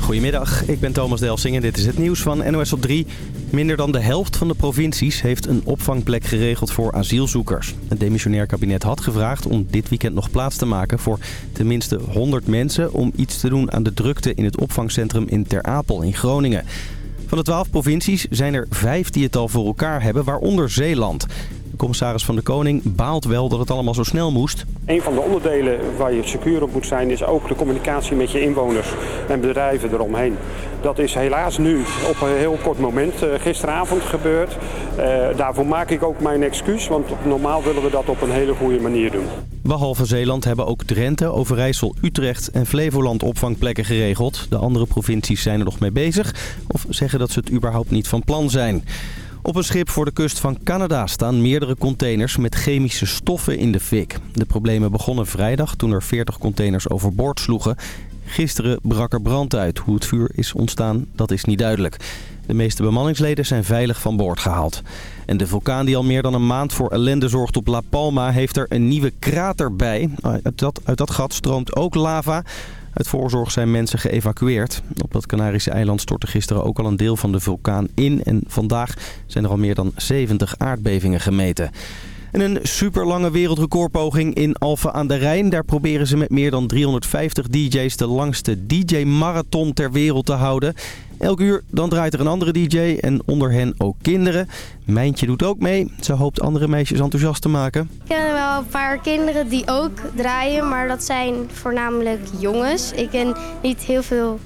Goedemiddag, ik ben Thomas Delsing en dit is het nieuws van NOS op 3. Minder dan de helft van de provincies heeft een opvangplek geregeld voor asielzoekers. Het demissionair kabinet had gevraagd om dit weekend nog plaats te maken voor tenminste 100 mensen... om iets te doen aan de drukte in het opvangcentrum in Ter Apel in Groningen. Van de 12 provincies zijn er vijf die het al voor elkaar hebben, waaronder Zeeland commissaris van de Koning baalt wel dat het allemaal zo snel moest. Een van de onderdelen waar je secuur op moet zijn is ook de communicatie met je inwoners en bedrijven eromheen. Dat is helaas nu op een heel kort moment uh, gisteravond gebeurd. Uh, daarvoor maak ik ook mijn excuus, want normaal willen we dat op een hele goede manier doen. Behalve Zeeland hebben ook Drenthe, Overijssel, Utrecht en Flevoland opvangplekken geregeld. De andere provincies zijn er nog mee bezig of zeggen dat ze het überhaupt niet van plan zijn. Op een schip voor de kust van Canada staan meerdere containers met chemische stoffen in de fik. De problemen begonnen vrijdag toen er 40 containers overboord sloegen. Gisteren brak er brand uit. Hoe het vuur is ontstaan, dat is niet duidelijk. De meeste bemanningsleden zijn veilig van boord gehaald. En de vulkaan die al meer dan een maand voor ellende zorgt op La Palma... heeft er een nieuwe krater bij. Uit dat, uit dat gat stroomt ook lava. Uit voorzorg zijn mensen geëvacueerd. Op dat Canarische eiland stortte gisteren ook al een deel van de vulkaan in. En vandaag zijn er al meer dan 70 aardbevingen gemeten. En een superlange wereldrecordpoging in Alphen aan de Rijn. Daar proberen ze met meer dan 350 DJ's de langste DJ-marathon ter wereld te houden. Elk uur dan draait er een andere DJ en onder hen ook kinderen. Mijntje doet ook mee. Ze hoopt andere meisjes enthousiast te maken. Ik ken wel een paar kinderen die ook draaien, maar dat zijn voornamelijk jongens. Ik ken niet heel veel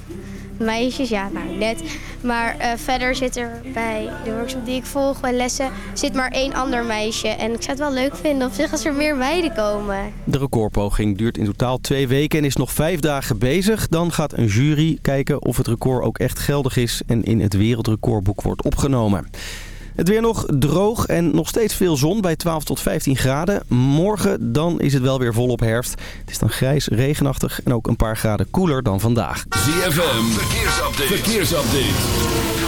meisjes, ja, nou net. Maar uh, verder zit er bij de workshop die ik volg, bij lessen, zit maar één ander meisje. En ik zou het wel leuk vinden op zich als er meer meiden komen. De recordpoging duurt in totaal twee weken en is nog vijf dagen bezig. Dan gaat een jury kijken of het record ook echt geldig is en in het wereldrecordboek wordt opgenomen. Het weer nog droog en nog steeds veel zon bij 12 tot 15 graden. Morgen dan is het wel weer volop herfst. Het is dan grijs, regenachtig en ook een paar graden koeler dan vandaag. ZFM, verkeersupdate. verkeersupdate.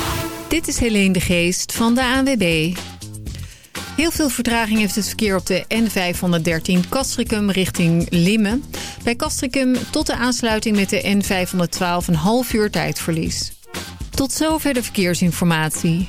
Dit is Helene de Geest van de ANWB. Heel veel vertraging heeft het verkeer op de N513 Castricum richting Limmen. Bij Castricum tot de aansluiting met de N512 een half uur tijdverlies. Tot zover de verkeersinformatie.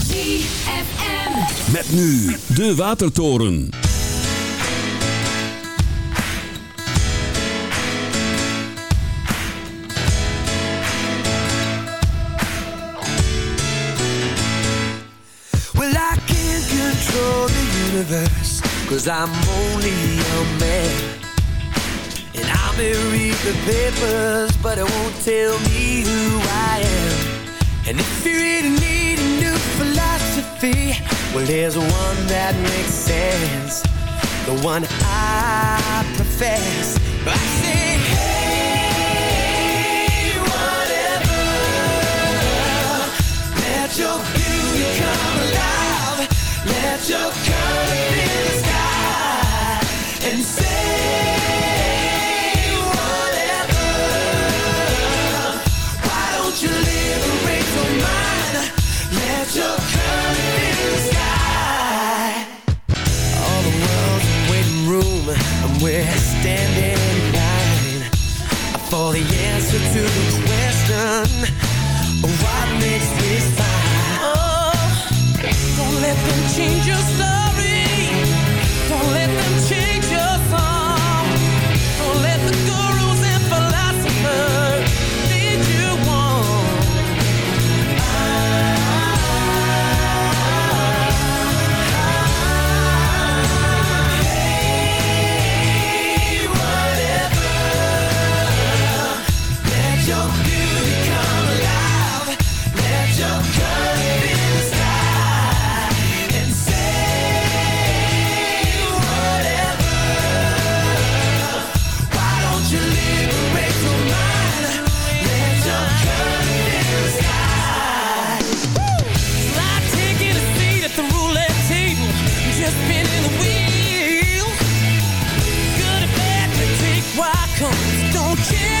ZFM. Met nu de Watertoren. Well, I can't control the universe, cause I'm only a man. And I may read the papers, but it won't tell me who I am. And if you really need philosophy, well, there's one that makes sense. The one I profess. I say, hey, whatever. Let your beauty come alive. Let your color and Yeah.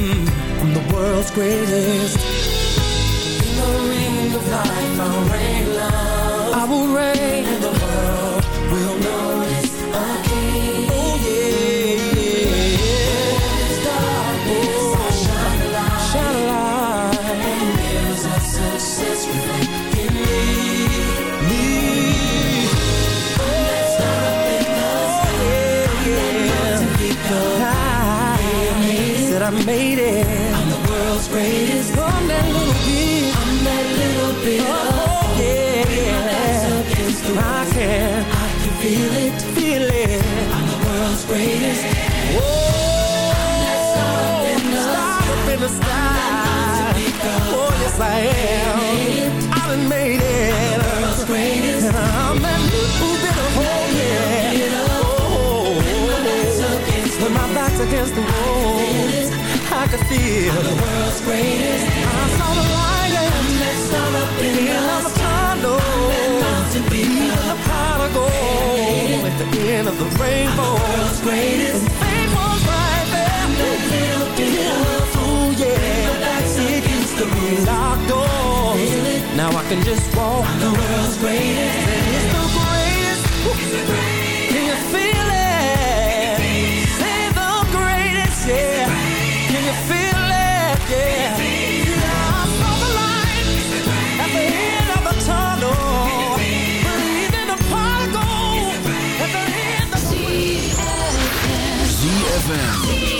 Mm, I'm the world's greatest. In the ring of life, I'll reign love. I will reign, and the world will notice I made it. I'm the world's greatest. Oh, I'm that little bit. I'm that little bit. Oh, yeah, yeah. I can. I can feel it. Feel it. I'm the world's greatest. Oh, Whoa. I'm that star in the star up in the sky. Oh, yes, I am. I done made it. I'm the world's greatest. And I'm that little bit of hope, yeah. Oh, when my back's against the wall, Can feel the world's greatest. I saw the light and that sun up in the tunnel. Even the prodigal at the end of the rainbow. I'm The world's greatest. And fame was right there. That little bit of ooh yeah. It used to be locked doors. Now I can just walk. I'm the world's greatest. And it's the greatest. ZFM.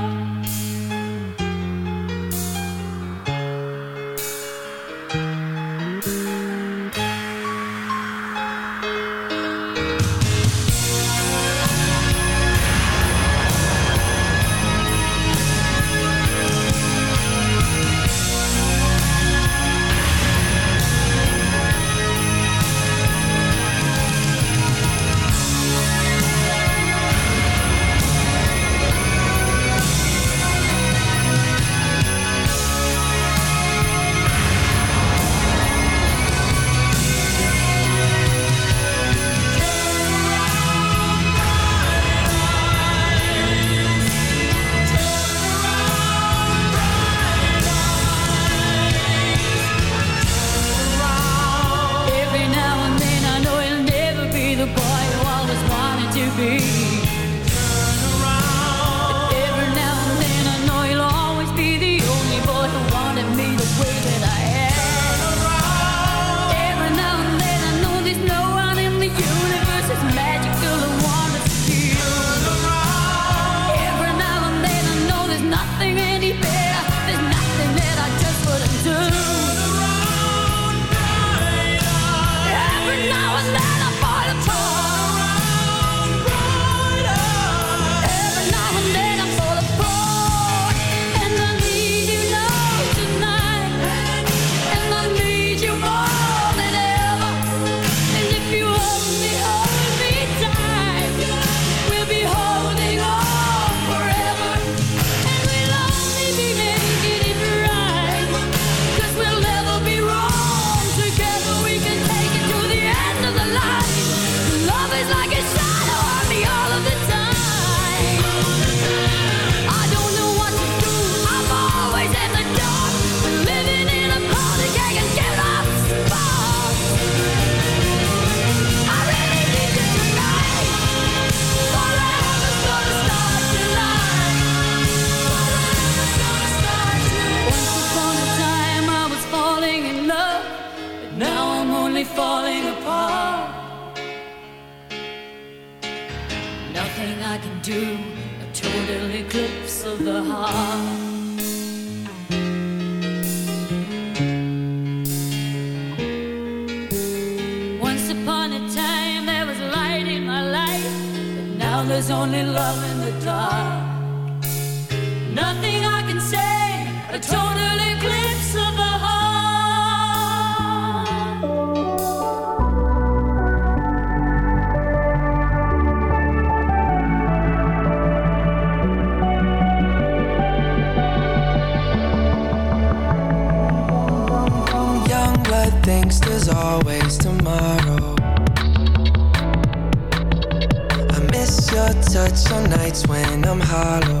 only love in the dark. nights nights when I'm hollow.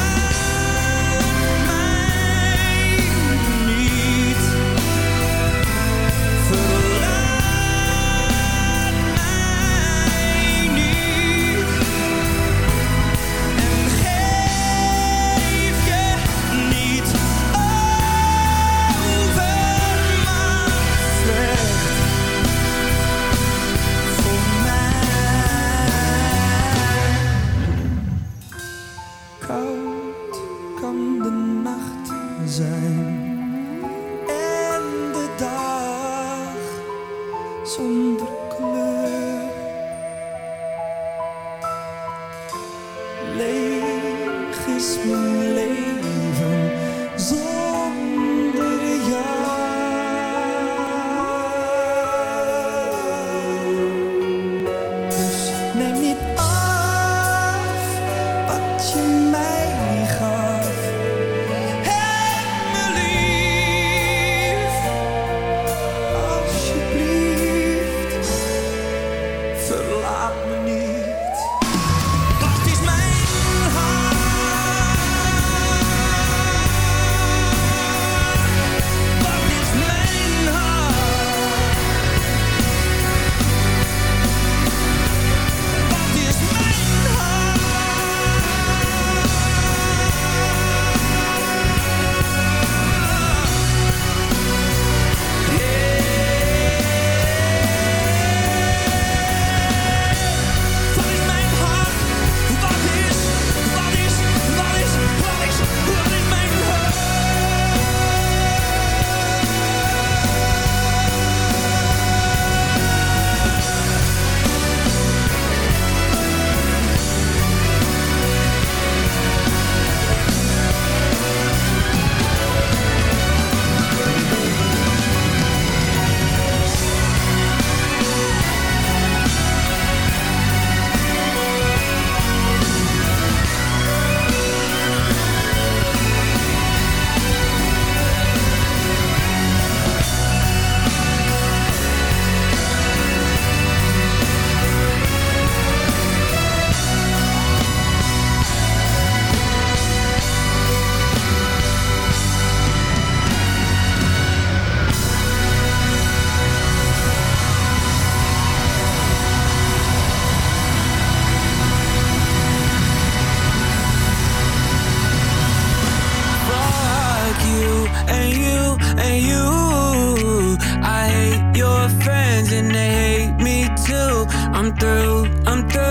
I'm through, I'm through,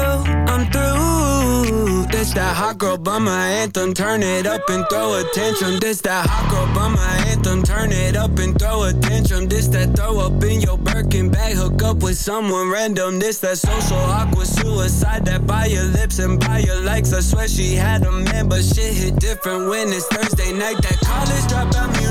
I'm through. This that hot girl bummer anthem. Turn it up and throw a tantrum. This that hot girl bummer anthem. Turn it up and throw a tantrum. This that throw up in your Birkin bag. Hook up with someone random. This that social awkward suicide. That by your lips and by your likes. I swear she had a man, but shit hit different when it's Thursday night. That college dropout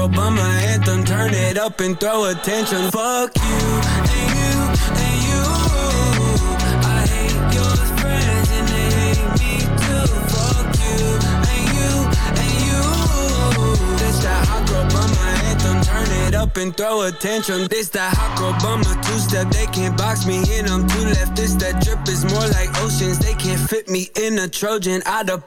girl bummer anthem. Turn it up and throw attention. Fuck you and you and you. I hate your friends and they hate me too. Fuck you and you and you. This that hot girl bummer anthem. Turn it up and throw attention. This that hot girl bummer two step. They can't box me in. I'm too left. This that drip is more like oceans. They can't fit me in a Trojan. Out of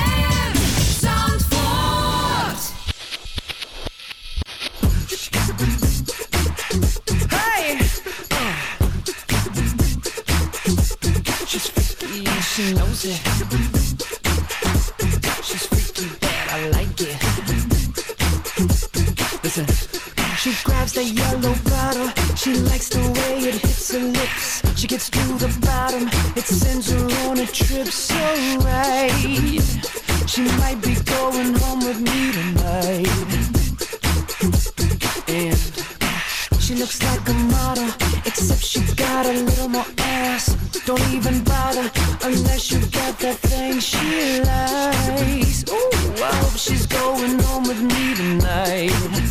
She knows it. She's freaky, but I like it. Listen. She grabs the yellow bottle. She likes the way it hits her lips. She gets to the bottom. It sends her on a trip so right. She might be going home with me tonight. And she looks like a model, except she got a little more ass. Don't even bother unless you got that thing she likes. Ooh, I hope she's going home with me tonight.